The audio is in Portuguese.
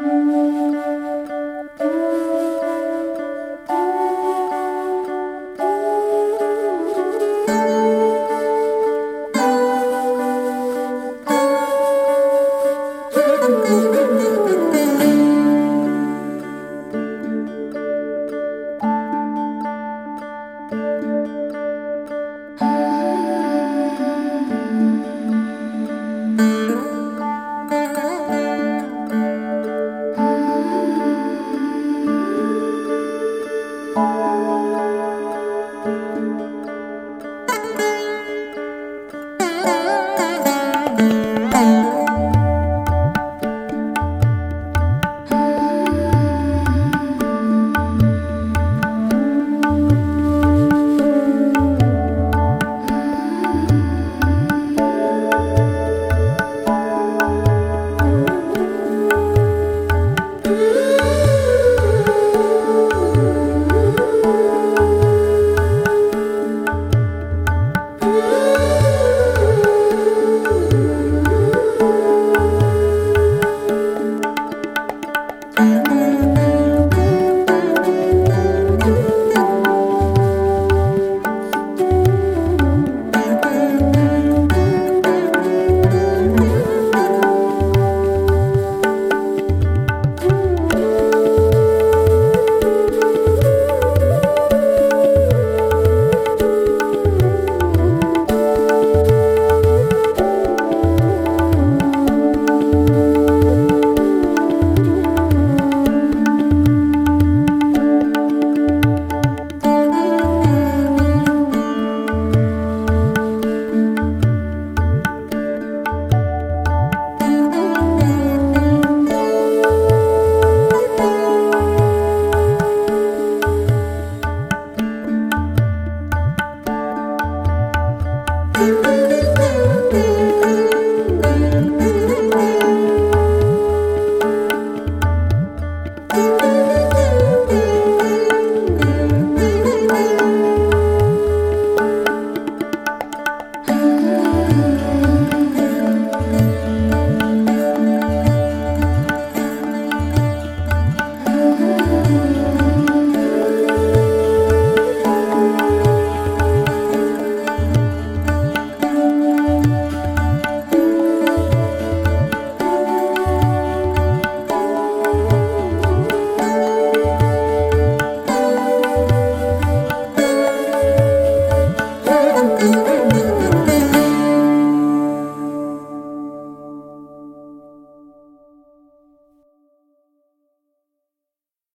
Música